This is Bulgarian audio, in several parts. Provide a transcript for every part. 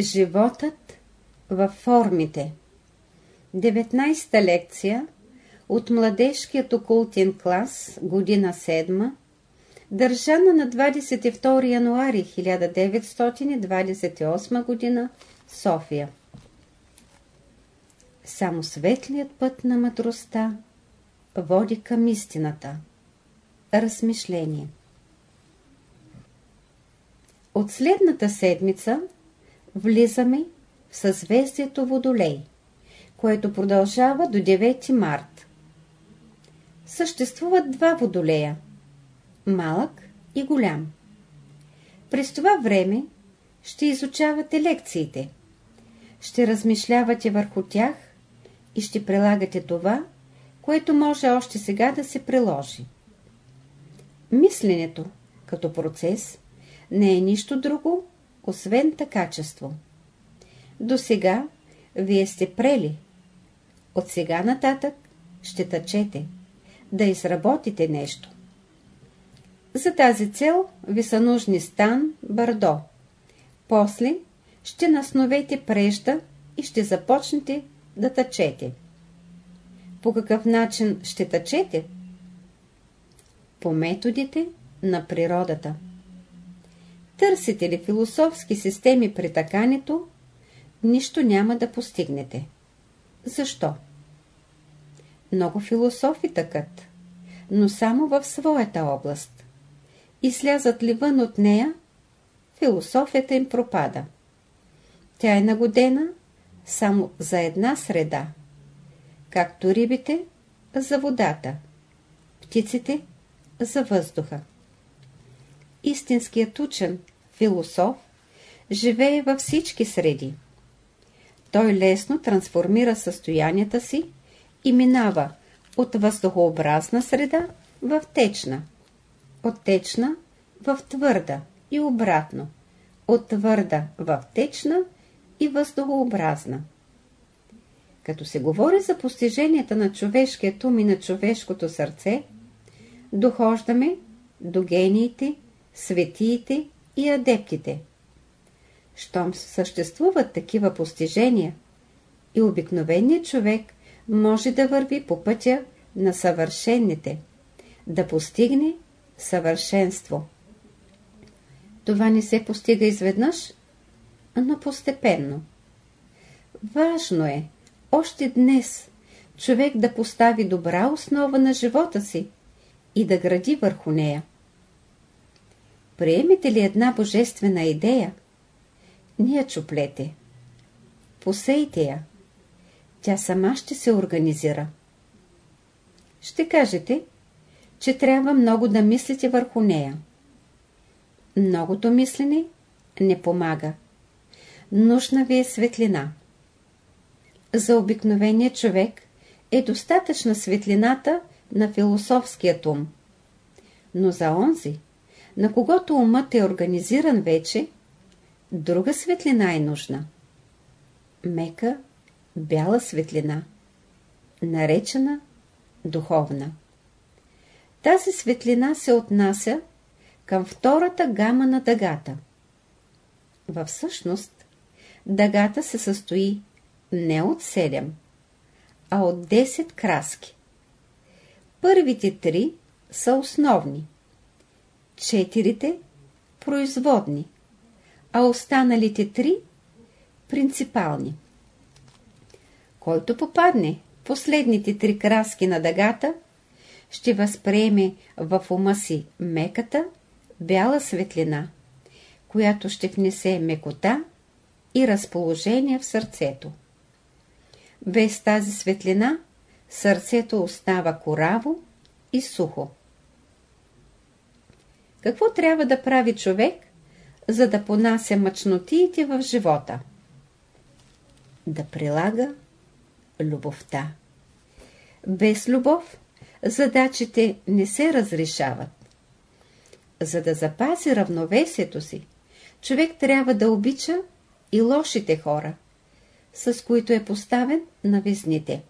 Животът във формите 19-та лекция от младежкият окултен клас, година 7, държана на 22 януари 1928 година, София. Само светлият път на мъдростта води към истината. Размишление От следната седмица влизаме в съзвездието Водолей, което продължава до 9 март. Съществуват два Водолея – малък и голям. През това време ще изучавате лекциите, ще размишлявате върху тях и ще прилагате това, което може още сега да се приложи. Мисленето, като процес, не е нищо друго, освен качество. До сега вие сте прели. От сега нататък ще тъчете, да изработите нещо. За тази цел ви са нужни стан, бардо. После ще насновете прежда и ще започнете да тъчете. По какъв начин ще тъчете? По методите на природата. Търсите ли философски системи при такането, нищо няма да постигнете. Защо? Много философи тъкат, но само в своята област. И слязат ли вън от нея, философията им пропада. Тя е нагодена само за една среда, както рибите за водата, птиците за въздуха. Истинският учен, философ, живее във всички среди. Той лесно трансформира състоянията си и минава от въздухообразна среда в течна, от течна в твърда и обратно, от твърда в течна и въздухообразна. Като се говори за постиженията на човешкият ум и на човешкото сърце, дохождаме до гениите, светиите и адептите. Щом съществуват такива постижения, и обикновеният човек може да върви по пътя на съвършените, да постигне съвършенство. Това не се постига изведнъж, но постепенно. Важно е, още днес, човек да постави добра основа на живота си и да гради върху нея. Приемете ли една божествена идея? Ние чуплете. Посейте я. Тя сама ще се организира. Ще кажете, че трябва много да мислите върху нея. Многото мислене не помага. Нужна ви е светлина. За обикновения човек е достатъчна светлината на философския ум. Но за онзи, на когото умът е организиран вече, друга светлина е нужна. Мека, бяла светлина, наречена духовна. Тази светлина се отнася към втората гама на дъгата. Във всъщност, дъгата се състои не от 7, а от 10 краски. Първите три са основни, четирите – производни, а останалите три – принципални. Който попадне последните три краски на дъгата, ще възприеме в ума си меката, бяла светлина, която ще внесе мекота и разположение в сърцето. Без тази светлина сърцето остава кораво и сухо. Какво трябва да прави човек, за да понася мъчнотиите в живота? Да прилага любовта. Без любов задачите не се разрешават. За да запази равновесието си, човек трябва да обича и лошите хора, с които е поставен на везните.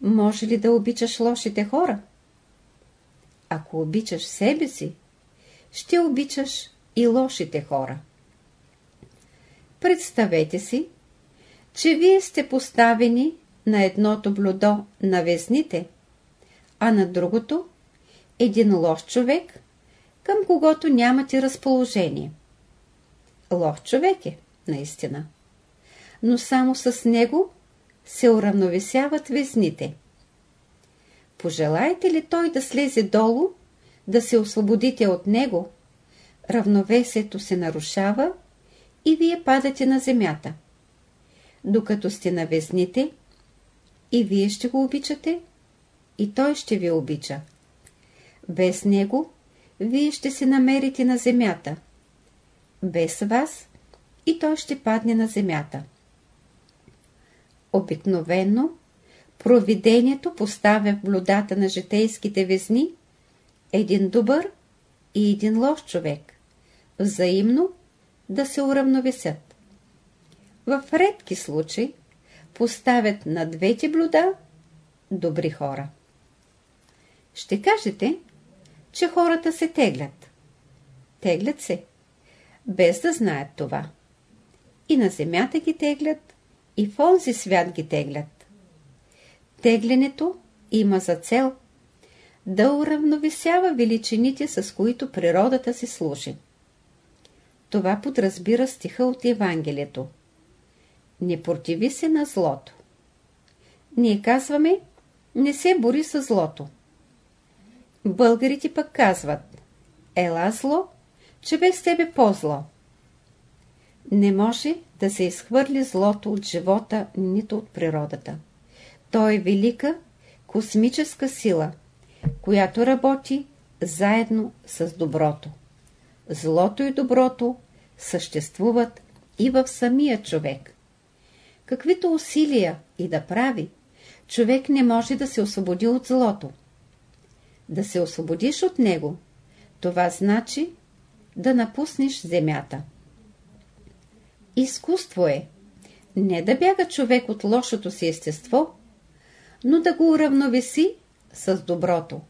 Може ли да обичаш лошите хора? Ако обичаш себе си, ще обичаш и лошите хора. Представете си, че вие сте поставени на едното блюдо на везните, а на другото един лош човек, към когото нямате разположение. Лош човек е, наистина. Но само с него се уравновесяват везните. Пожелаете ли той да слезе долу, да се освободите от него, равновесието се нарушава и вие падате на земята. Докато сте на везните, и вие ще го обичате, и той ще ви обича. Без него, вие ще се намерите на земята. Без вас, и той ще падне на земята. Обикновено, провидението поставя в блюдата на житейските везни един добър и един лош човек, взаимно да се уравновесят. В редки случаи поставят на двете блюда добри хора. Ще кажете, че хората се теглят. Теглят се, без да знаят това. И на земята ги теглят, и в онзи свят ги теглят. Теглянето има за цел да уравновесява величините, с които природата се служи. Това подразбира стиха от Евангелието. Не противи се на злото. Ние казваме, не се бори с злото. Българите пък казват, ела зло, че без тебе по-зло. Не може да се изхвърли злото от живота, нито от природата. То е велика космическа сила, която работи заедно с доброто. Злото и доброто съществуват и в самия човек. Каквито усилия и да прави, човек не може да се освободи от злото. Да се освободиш от него, това значи да напуснеш земята. Изкуство е не да бяга човек от лошото си естество, но да го уравновеси с доброто.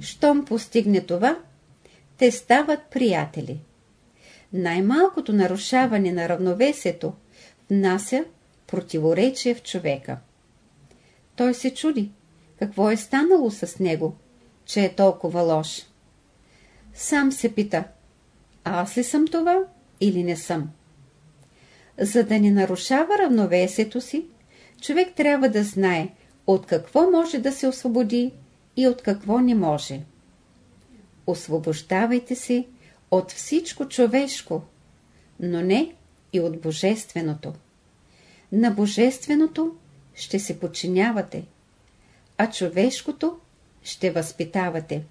Щом постигне това, те стават приятели. Най-малкото нарушаване на равновесието внася противоречие в човека. Той се чуди, какво е станало с него, че е толкова лош. Сам се пита, аз ли съм това или не съм? За да не нарушава равновесието си, човек трябва да знае от какво може да се освободи и от какво не може. Освобождавайте се от всичко човешко, но не и от божественото. На божественото ще се подчинявате, а човешкото ще възпитавате.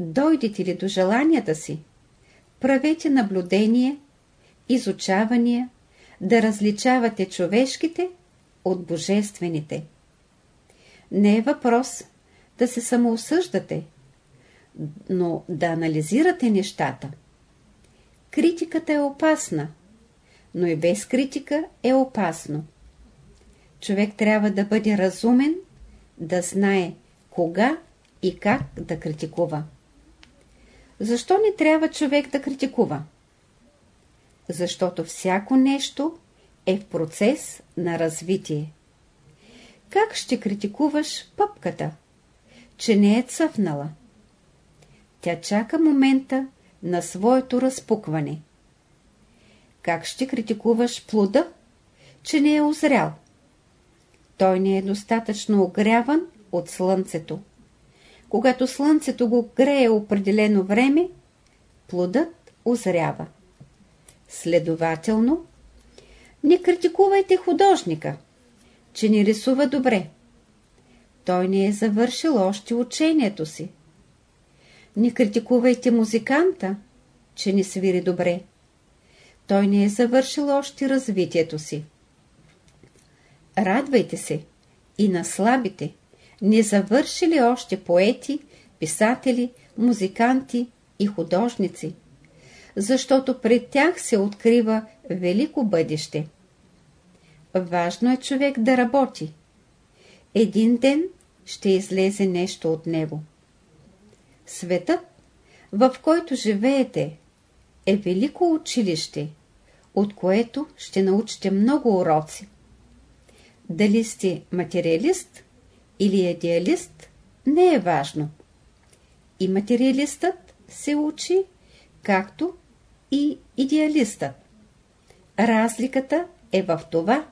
Дойдете ли до желанията си, правете наблюдение, изучавания, да различавате човешките от божествените. Не е въпрос да се самоосъждате, но да анализирате нещата. Критиката е опасна, но и без критика е опасно. Човек трябва да бъде разумен, да знае кога и как да критикува. Защо не трябва човек да критикува? Защото всяко нещо е в процес на развитие. Как ще критикуваш пъпката, че не е цъфнала? Тя чака момента на своето разпукване. Как ще критикуваш плода, че не е озрял? Той не е достатъчно огряван от слънцето. Когато слънцето го грее определено време, плодът озрява. Следователно, не критикувайте художника, че не рисува добре. Той не е завършил още учението си. Не критикувайте музиканта, че не свири добре. Той не е завършил още развитието си. Радвайте се и на слабите, не завършили още поети, писатели, музиканти и художници, защото пред тях се открива велико бъдеще. Важно е човек да работи. Един ден ще излезе нещо от него. Светът, в който живеете, е велико училище, от което ще научите много уроци. Дали сте материалист или идеалист, не е важно. И материалистът се учи, както и идеалистът. Разликата е в това,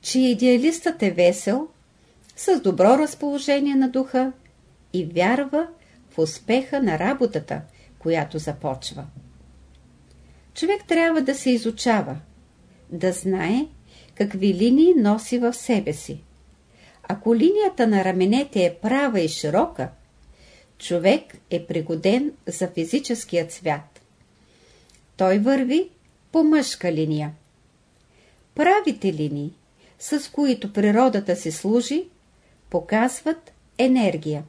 че идеалистът е весел, с добро разположение на духа и вярва в успеха на работата, която започва. Човек трябва да се изучава, да знае какви линии носи в себе си. Ако линията на раменете е права и широка, човек е пригоден за физическия цвят. Той върви по мъжка линия. Правите линии, с които природата се служи, показват енергия.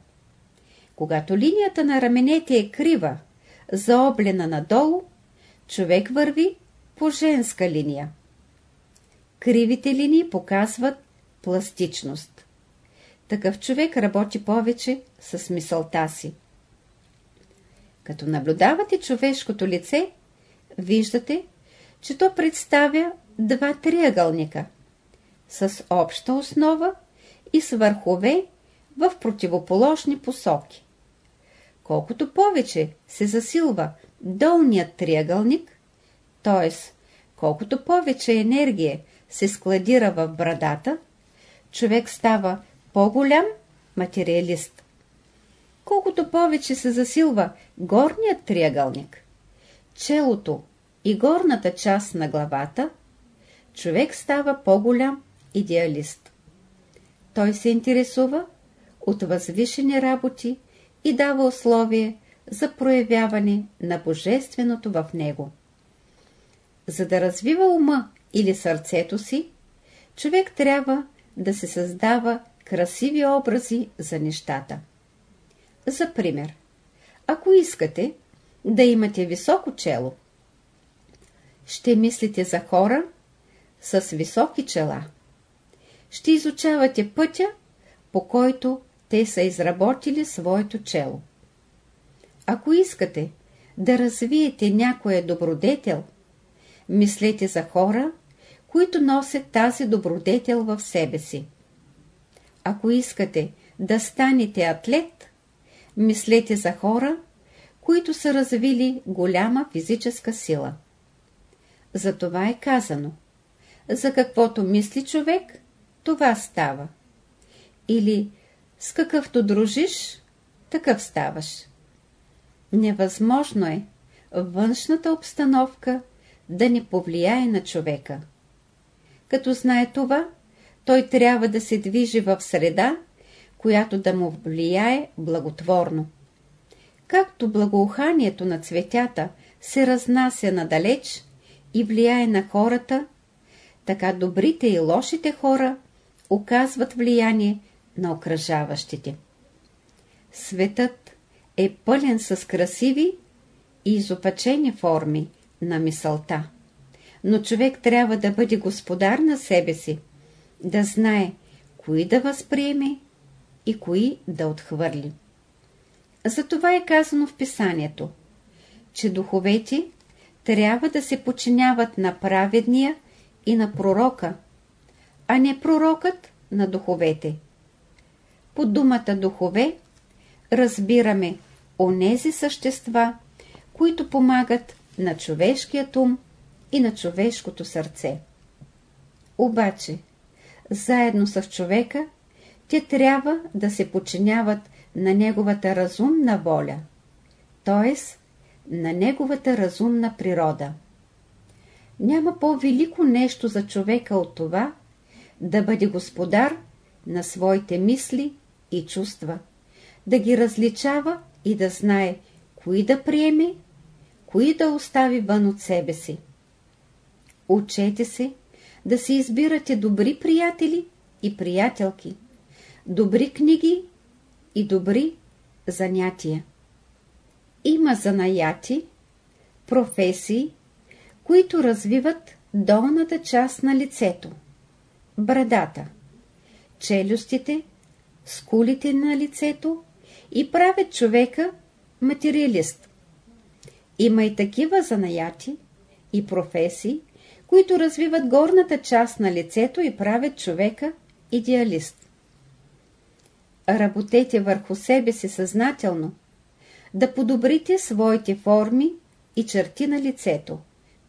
Когато линията на раменете е крива, заоблена надолу, човек върви по женска линия. Кривите линии показват пластичност. Такъв човек работи повече с мисълта си. Като наблюдавате човешкото лице, виждате, че то представя два триъгълника с обща основа и с върхове в противоположни посоки. Колкото повече се засилва долният триъгълник, т.е. колкото повече енергия се складира в брадата, човек става по-голям материалист. Колкото повече се засилва горният триъгълник, челото и горната част на главата, човек става по-голям идеалист. Той се интересува от възвишени работи и дава условие за проявяване на Божественото в него. За да развива ума или сърцето си, човек трябва да се създава красиви образи за нещата. За пример, ако искате да имате високо чело, ще мислите за хора с високи чела. Ще изучавате пътя, по който те са изработили своето чело. Ако искате да развиете някоя добродетел, мислете за хора, които носят тази добродетел в себе си. Ако искате да станете атлет, мислете за хора, които са развили голяма физическа сила. За това е казано. За каквото мисли човек, това става. Или с какъвто дружиш, такъв ставаш. Невъзможно е външната обстановка да не повлияе на човека. Като знае това, той трябва да се движи в среда, която да му влияе благотворно. Както благоуханието на цветята се разнася надалеч и влияе на хората, така добрите и лошите хора оказват влияние на окръжаващите. Светът е пълен с красиви и изопачени форми на мисълта. Но човек трябва да бъде господар на себе си, да знае кои да възприеме и кои да отхвърли. Затова е казано в писанието, че духовете трябва да се подчиняват на праведния и на пророка, а не пророкът на духовете. По думата духове разбираме онези същества, които помагат на човешкият ум и на човешкото сърце. Обаче, заедно с човека, те трябва да се подчиняват на неговата разумна воля, т.е. на неговата разумна природа. Няма по-велико нещо за човека от това, да бъде господар на своите мисли и чувства, да ги различава и да знае кои да приеме, кои да остави вън от себе си. Учете се да си избирате добри приятели и приятелки, добри книги и добри занятия. Има занаяти, професии, които развиват долната част на лицето, брадата, челюстите, скулите на лицето и правят човека материалист. Има и такива занаяти и професии, които развиват горната част на лицето и правят човека идеалист. Работете върху себе си съзнателно, да подобрите своите форми и черти на лицето,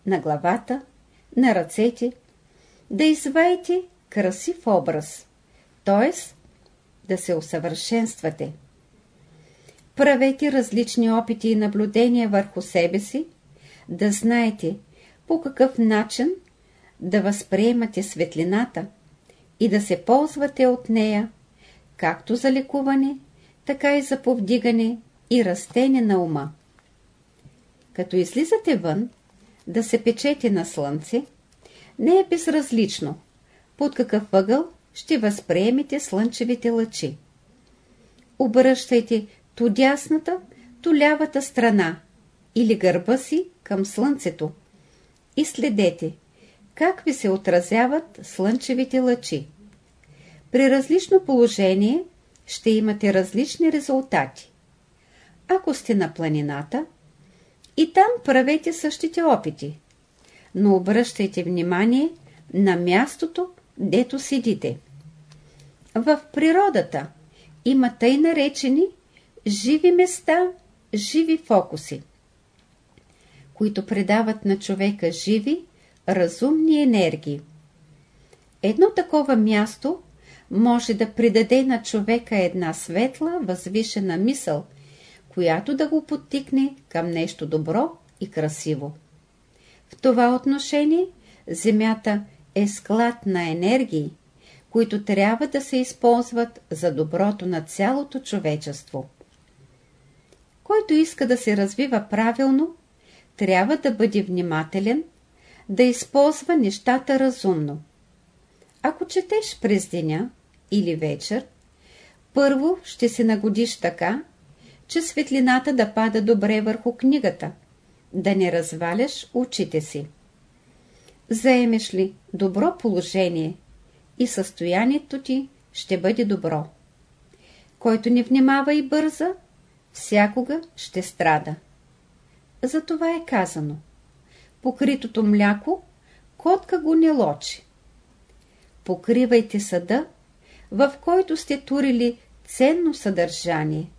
на главата, на ръцете, да изваете красив образ, т.е. да се усъвършенствате. Правете различни опити и наблюдения върху себе си, да знаете по какъв начин да възприемате светлината и да се ползвате от нея, както за лекуване, така и за повдигане и растене на ума. Като излизате вън, да се печете на слънце, не е безразлично под какъв въгъл ще възприемете слънчевите лъчи. Обръщайте то дясната, то лявата страна или гърба си към слънцето и следете как ви се отразяват слънчевите лъчи. При различно положение ще имате различни резултати. Ако сте на планината, и там правете същите опити, но обръщайте внимание на мястото, дето седите. В природата има тъй наречени живи места, живи фокуси, които предават на човека живи, разумни енергии. Едно такова място може да придаде на човека една светла, възвишена мисъл, която да го подтикне към нещо добро и красиво. В това отношение Земята е склад на енергии, които трябва да се използват за доброто на цялото човечество. Който иска да се развива правилно, трябва да бъде внимателен, да използва нещата разумно. Ако четеш през деня или вечер, първо ще се нагодиш така, че светлината да пада добре върху книгата, да не разваляш очите си. Заемеш ли добро положение и състоянието ти ще бъде добро. Който не внимава и бърза, всякога ще страда. Затова е казано. Покритото мляко, котка го не лочи. Покривайте съда, в който сте турили ценно съдържание,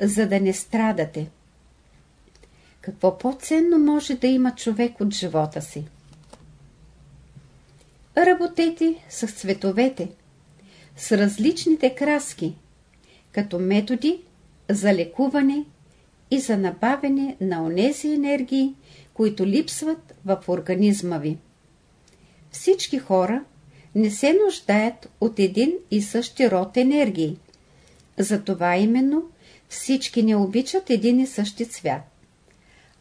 за да не страдате. Какво по-ценно може да има човек от живота си? Работете с цветовете, с различните краски, като методи за лекуване и за набавяне на онези енергии, които липсват в организма ви. Всички хора не се нуждаят от един и същи род енергии. Затова именно всички не обичат един и същи цвят.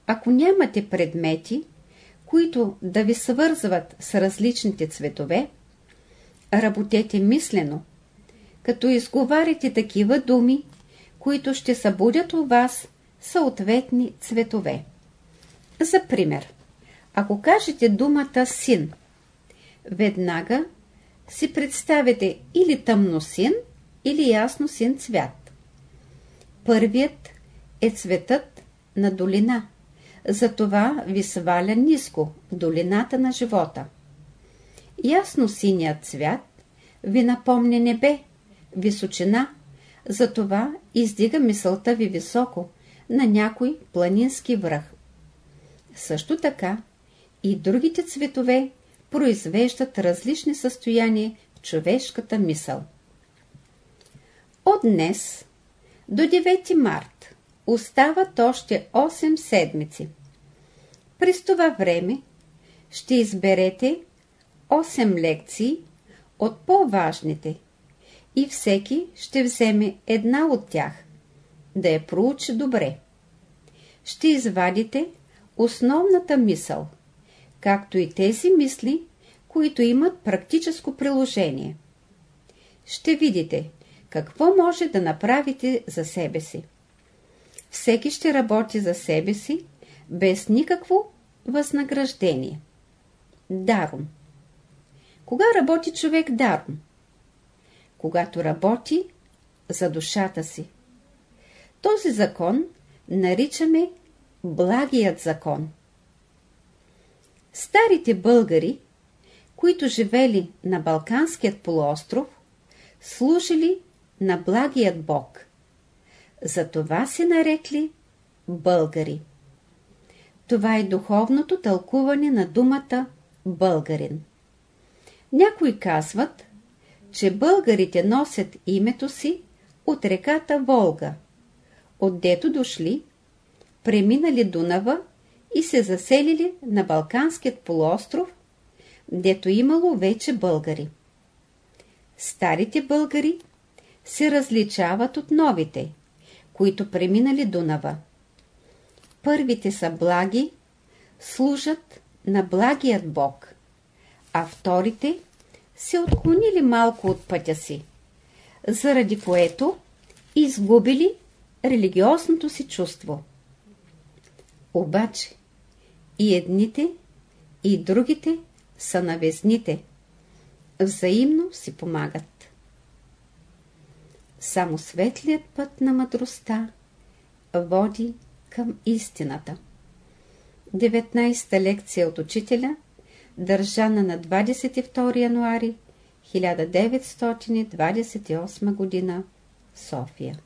Ако нямате предмети, които да ви свързват с различните цветове, работете мислено, като изговаряте такива думи, които ще събудят у вас съответни цветове. За пример, ако кажете думата син, веднага си представете или тъмно син, или ясно син цвят. Първият е цветът на долина, затова ви сваля ниско, долината на живота. Ясно синият цвят ви напомня небе, височина, затова издига мисълта ви високо, на някой планински връх. Също така и другите цветове произвеждат различни състояния в човешката мисъл. От днес до 9 март остават още 8 седмици. През това време ще изберете 8 лекции от по-важните и всеки ще вземе една от тях, да я проучи добре. Ще извадите основната мисъл, както и тези мисли, които имат практическо приложение. Ще видите какво може да направите за себе си. Всеки ще работи за себе си, без никакво възнаграждение. Даром. Кога работи човек даром? Когато работи за душата си. Този закон наричаме благият закон. Старите българи, които живели на Балканският полуостров, служили на благият Бог. Затова се нарекли българи. Това е духовното тълкуване на думата българин. Някои казват, че българите носят името си от реката Волга, отдето дошли, преминали Дунава и се заселили на Балканският полуостров, дето имало вече българи. Старите българи се различават от новите, които преминали Дунава. Първите са благи, служат на благият Бог, а вторите се отклонили малко от пътя си, заради което изгубили религиозното си чувство. Обаче и едните, и другите са навезните, взаимно си помагат. Само светлият път на мъдростта води към истината. 19-та лекция от учителя, държана на 22 януари 1928 г. София